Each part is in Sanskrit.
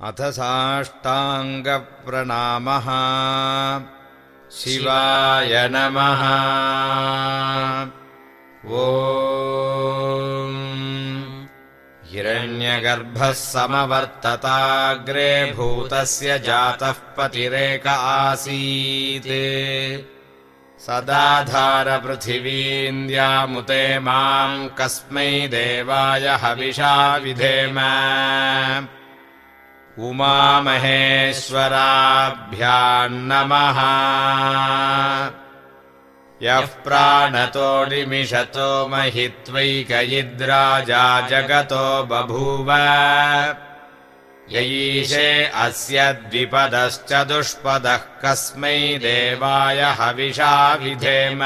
अथ साष्टाङ्गप्रणामः। शिवाय नमः। ओ हिरण्यगर्भः समवर्तताग्रे भूतस्य जातः पतिरेक आसीत्। सदाधारपृथिवीन्द्यामुते माम् कस्मै देवाय हविषा विधेम उमामहेश्वराभ्यान्नमः। यः प्राणतो महित्वैकयिद्राजा जगतो बभूव। यैषे अस्य द्विपदश्च दुष्पदः कस्मै देवाय हविषा विधेम।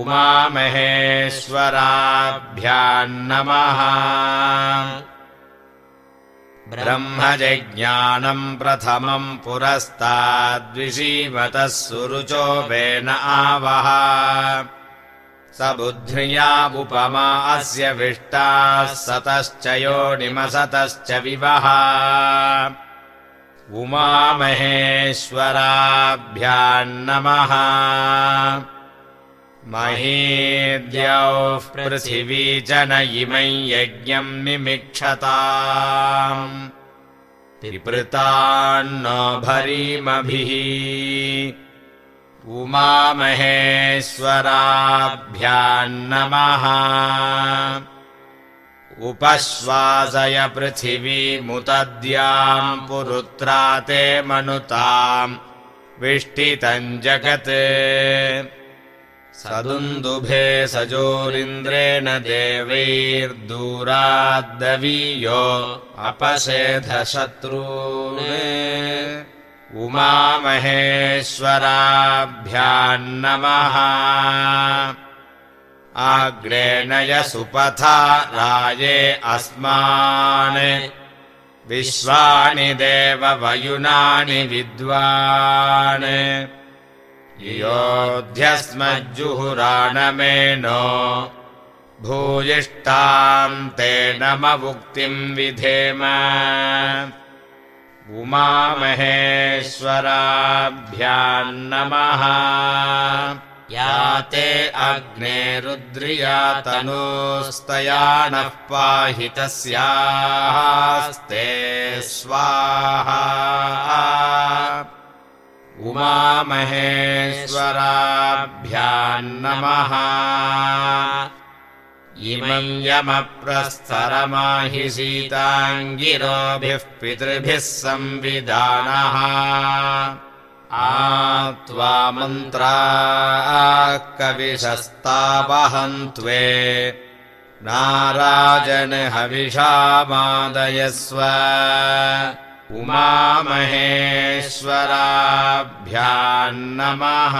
उमामहेश्वराभ्यान्नमः ब्रह्मजज्ञानम् प्रथमम् पुरस्ताद्विषीमतः सुरुचो वेन आवः स बुद्ध्यामुपमा अस्य विष्टाः सतश्च योनिमसतश्च विवः उमामहेश्वराभ्यान्नमः महीद्यौः पृथिवी च न इमै यज्ञम् मिमिक्षता त्रिपृतान्नो भरीमभिः उमामहेश्वराभ्यान्नमः। उपश्वासय पृथिवीमुतद्याम् पुरुत्रा ते मनुताम् विष्टितम् जगत् सदुन्दुभे सजोरिन्द्रेण देवैर्दूराद्दवीयो अपसेधशत्रूने उमामहेश्वराभ्यान्नमः। आग्नेयसुपथा राये अस्मान्। विश्वानि देववयुनानि विद्वान् योऽध्यस्मज्जुहुराणमेनो भूयिष्ठाम् ते नममुक्तिम् विधेम। उमामहेश्वराभ्यान्नमः या ते अग्ने रुद्रियातनोस्तया नः पाहि तस्यास्ते स्वाहा उमामहेश्वराभ्यान्नमः इमम् यमप्रस्तरमाहि सीताङ्गिरोभिः पितृभिः संविदानः आत्वा मन्त्रा कविशस्तावहन्त्वे नाराजन हविषामादयस्व उमामहेश्वराभ्यान्नमः